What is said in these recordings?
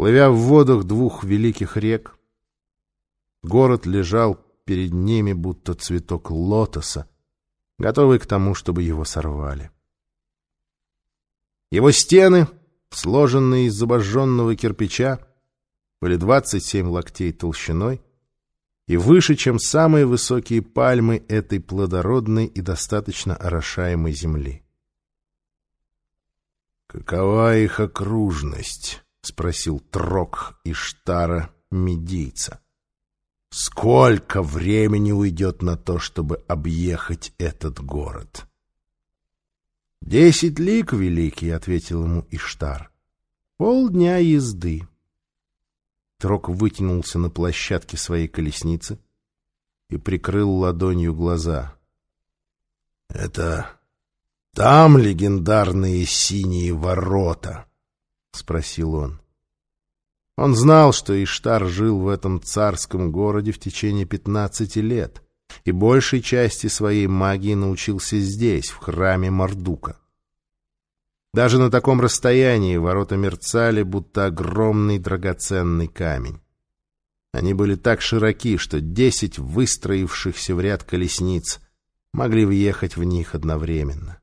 Плывя в водах двух великих рек, город лежал перед ними, будто цветок лотоса, готовый к тому, чтобы его сорвали. Его стены, сложенные из обожженного кирпича, были 27 локтей толщиной и выше, чем самые высокие пальмы этой плодородной и достаточно орошаемой земли. «Какова их окружность?» — спросил Трок Иштара, медийца. «Сколько времени уйдет на то, чтобы объехать этот город?» «Десять лик, великий», — ответил ему Иштар. «Полдня езды». Трок вытянулся на площадке своей колесницы и прикрыл ладонью глаза. «Это там легендарные синие ворота?» — спросил он. Он знал, что Иштар жил в этом царском городе в течение пятнадцати лет и большей части своей магии научился здесь, в храме Мардука. Даже на таком расстоянии ворота мерцали, будто огромный драгоценный камень. Они были так широки, что десять выстроившихся в ряд колесниц могли въехать в них одновременно.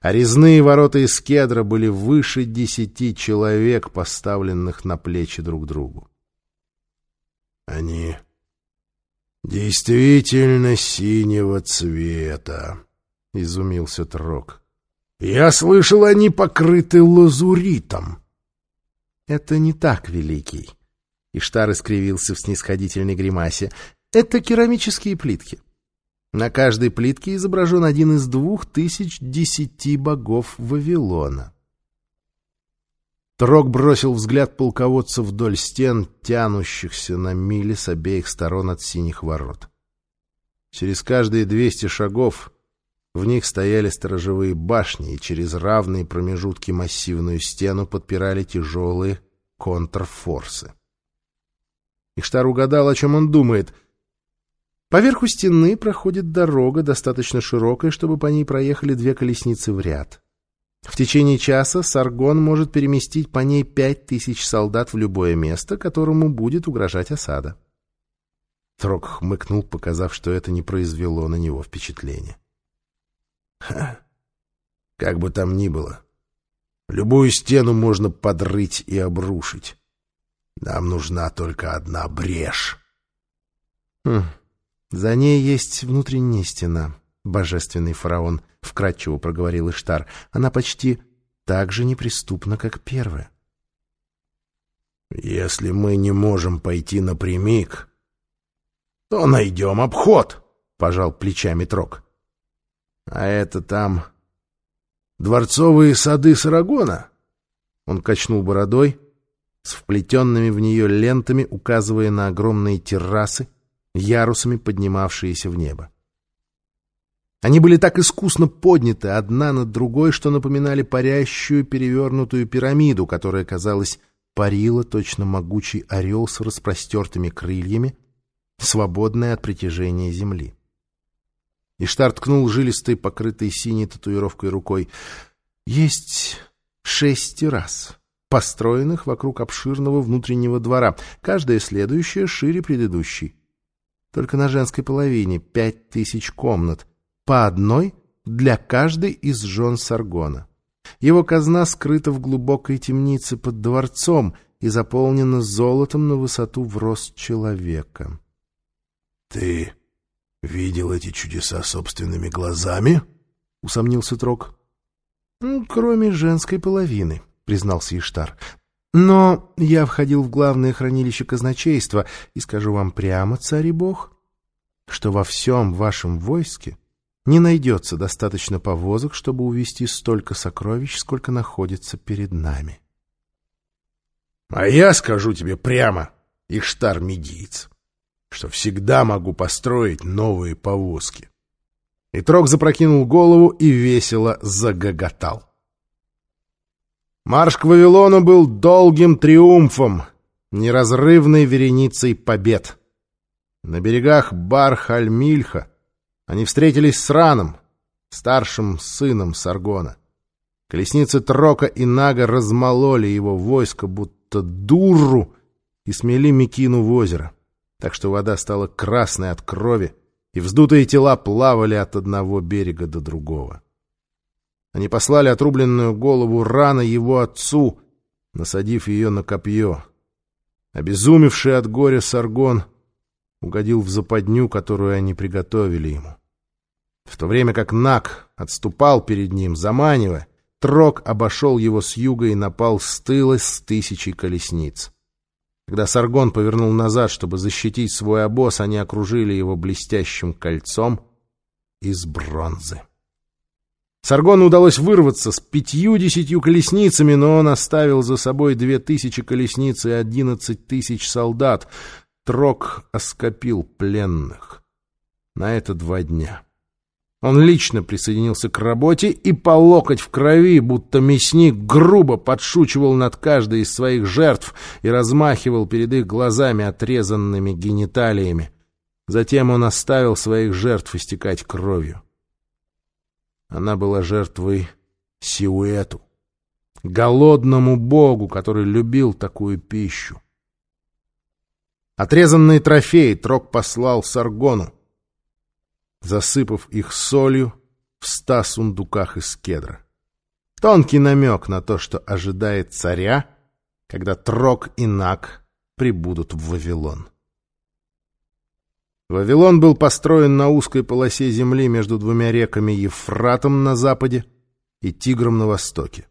А резные ворота из кедра были выше десяти человек, поставленных на плечи друг другу. Они действительно синего цвета, — изумился Трок. Я слышал, они покрыты лазуритом. Это не так, Великий. Иштар искривился в снисходительной гримасе. Это керамические плитки. На каждой плитке изображен один из двух тысяч десяти богов Вавилона. Трог бросил взгляд полководца вдоль стен, тянущихся на мили с обеих сторон от синих ворот. Через каждые двести шагов в них стояли сторожевые башни, и через равные промежутки массивную стену подпирали тяжелые контрфорсы. Иштар угадал, о чем он думает. Поверху стены проходит дорога, достаточно широкая, чтобы по ней проехали две колесницы в ряд. В течение часа Саргон может переместить по ней пять тысяч солдат в любое место, которому будет угрожать осада. Трок хмыкнул, показав, что это не произвело на него впечатления. Ха. Как бы там ни было, любую стену можно подрыть и обрушить. Нам нужна только одна брешь. Хм. За ней есть внутренняя стена, божественный фараон, — вкратчиво проговорил Иштар. Она почти так же неприступна, как первая. Если мы не можем пойти напрямик, то найдем обход, — пожал плечами Трок. А это там дворцовые сады Сарагона? Он качнул бородой с вплетенными в нее лентами, указывая на огромные террасы, ярусами поднимавшиеся в небо. Они были так искусно подняты одна над другой, что напоминали парящую перевернутую пирамиду, которая, казалось, парила точно могучий орел с распростертыми крыльями, свободная от притяжения земли. Иштар ткнул жилистой, покрытой синей татуировкой рукой. Есть шесть террас, построенных вокруг обширного внутреннего двора, каждая следующая шире предыдущей. Только на женской половине пять тысяч комнат, по одной для каждой из жен Саргона. Его казна скрыта в глубокой темнице под дворцом и заполнена золотом на высоту в рост человека. — Ты «Видел эти чудеса собственными глазами?» — усомнился Трок. «Кроме женской половины», — признался Иштар. «Но я входил в главное хранилище казначейства и скажу вам прямо, царь и бог, что во всем вашем войске не найдется достаточно повозок, чтобы увезти столько сокровищ, сколько находится перед нами». «А я скажу тебе прямо, Иштар-медиец, что всегда могу построить новые повозки. И Трок запрокинул голову и весело загоготал. Марш к Вавилону был долгим триумфом, неразрывной вереницей побед. На берегах Бар-Халь-Мильха они встретились с Раном, старшим сыном Саргона. Колесницы Трока и Нага размололи его войско, будто дуру, и смели Микину в озеро, так что вода стала красной от крови, и вздутые тела плавали от одного берега до другого. Они послали отрубленную голову рано его отцу, насадив ее на копье. Обезумевший от горя Саргон угодил в западню, которую они приготовили ему. В то время как Нак отступал перед ним, заманивая, Трок обошел его с юга и напал с тыла с тысячей колесниц. Когда Саргон повернул назад, чтобы защитить свой обоз, они окружили его блестящим кольцом из бронзы. Саргону удалось вырваться с пятью-десятью колесницами, но он оставил за собой две тысячи колесниц и одиннадцать тысяч солдат. Трок оскопил пленных. На это два дня. Он лично присоединился к работе и по локоть в крови, будто мясник, грубо подшучивал над каждой из своих жертв и размахивал перед их глазами отрезанными гениталиями. Затем он оставил своих жертв истекать кровью. Она была жертвой Сиуэту, голодному богу, который любил такую пищу. Отрезанные трофеи Трок послал Саргону, засыпав их солью в ста сундуках из кедра. Тонкий намек на то, что ожидает царя, когда Трок и Нак прибудут в Вавилон. Вавилон был построен на узкой полосе земли между двумя реками Ефратом на западе и Тигром на востоке.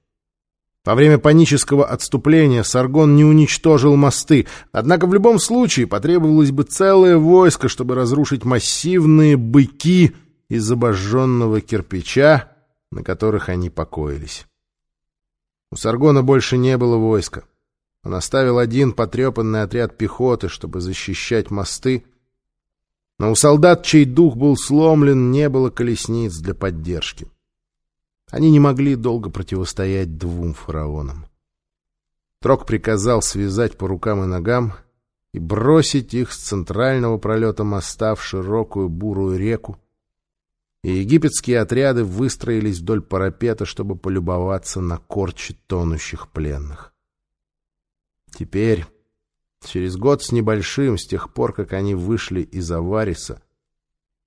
Во время панического отступления Саргон не уничтожил мосты, однако в любом случае потребовалось бы целое войско, чтобы разрушить массивные быки из обожженного кирпича, на которых они покоились. У Саргона больше не было войска. Он оставил один потрепанный отряд пехоты, чтобы защищать мосты, но у солдат, чей дух был сломлен, не было колесниц для поддержки. Они не могли долго противостоять двум фараонам. Трок приказал связать по рукам и ногам и бросить их с центрального пролета моста в широкую бурую реку, и египетские отряды выстроились вдоль парапета, чтобы полюбоваться на корчи тонущих пленных. Теперь Через год с небольшим, с тех пор, как они вышли из Авариса,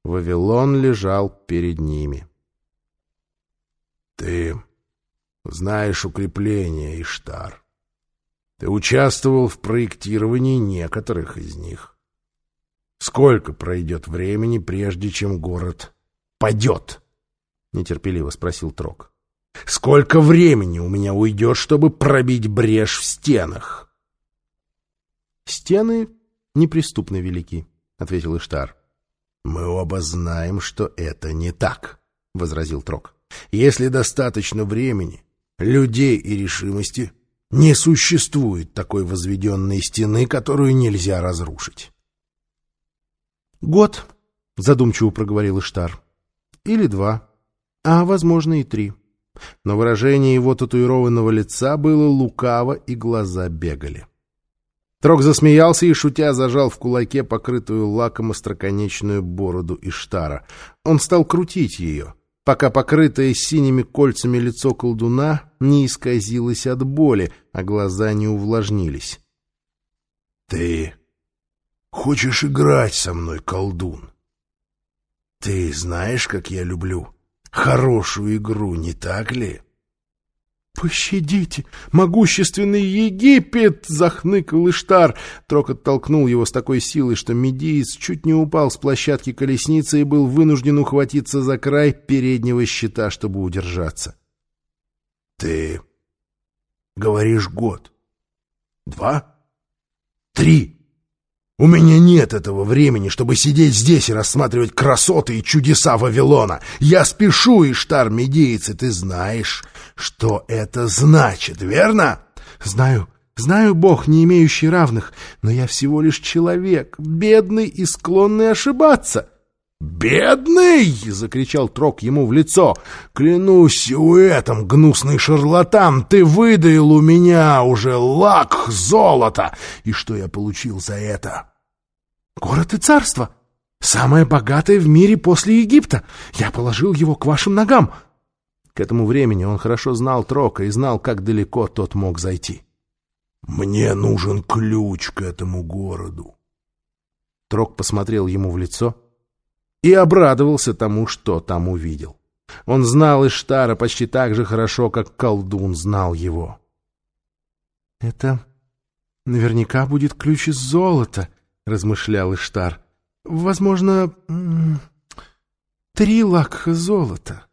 Вавилон лежал перед ними. «Ты знаешь укрепления, Иштар. Ты участвовал в проектировании некоторых из них. Сколько пройдет времени, прежде чем город падет?» — нетерпеливо спросил Трок. «Сколько времени у меня уйдет, чтобы пробить брешь в стенах?» «Стены неприступно велики», — ответил Иштар. «Мы оба знаем, что это не так», — возразил Трок. «Если достаточно времени, людей и решимости, не существует такой возведенной стены, которую нельзя разрушить». «Год», — задумчиво проговорил Иштар. «Или два, а, возможно, и три». Но выражение его татуированного лица было лукаво, и глаза бегали. Трок засмеялся и, шутя, зажал в кулаке покрытую лаком остроконечную бороду Иштара. Он стал крутить ее, пока покрытое синими кольцами лицо колдуна не исказилось от боли, а глаза не увлажнились. — Ты хочешь играть со мной, колдун? Ты знаешь, как я люблю хорошую игру, не так ли? — «Пощадите! Могущественный Египет!» — захныкал Иштар. Трок оттолкнул его с такой силой, что медиец чуть не упал с площадки колесницы и был вынужден ухватиться за край переднего щита, чтобы удержаться. «Ты говоришь год? Два? Три?» У меня нет этого времени, чтобы сидеть здесь и рассматривать красоты и чудеса Вавилона. Я спешу, Иштар Медеец, и ты знаешь, что это значит, верно? Знаю, знаю, Бог, не имеющий равных, но я всего лишь человек, бедный и склонный ошибаться. «Бедный!» — закричал Трок ему в лицо. «Клянусь этом, гнусный шарлатан, ты выдаил у меня уже лак золота! И что я получил за это?» Город и царство. Самое богатое в мире после Египта. Я положил его к вашим ногам. К этому времени он хорошо знал Трока и знал, как далеко тот мог зайти. Мне нужен ключ к этому городу. Трок посмотрел ему в лицо и обрадовался тому, что там увидел. Он знал Иштара почти так же хорошо, как колдун знал его. — Это наверняка будет ключ из золота, — размышлял Иштар. — Возможно, три лакха золота.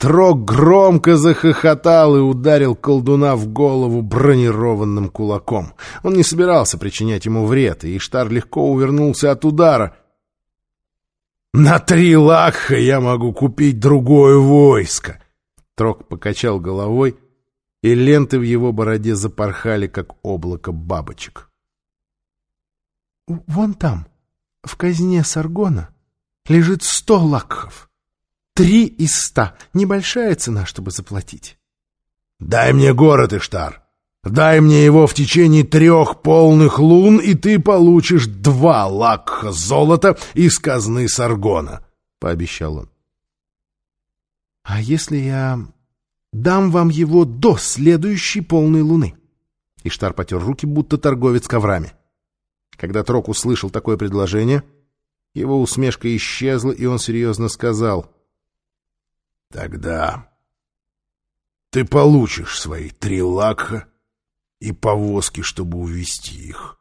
Трог громко захохотал и ударил колдуна в голову бронированным кулаком. Он не собирался причинять ему вред, и Иштар легко увернулся от удара. «На три лакха я могу купить другое войско!» Трог покачал головой, и ленты в его бороде запорхали, как облако бабочек. «Вон там, в казне Саргона, лежит сто лакхов. Три из ста. Небольшая цена, чтобы заплатить. Дай мне город, Иштар. Дай мне его в течение трех полных лун, и ты получишь два лакха золота из казны Саргона, — пообещал он. — А если я дам вам его до следующей полной луны? Иштар потер руки, будто торговец коврами. Когда Трок услышал такое предложение, его усмешка исчезла, и он серьезно сказал — Тогда ты получишь свои три лакха и повозки, чтобы увезти их.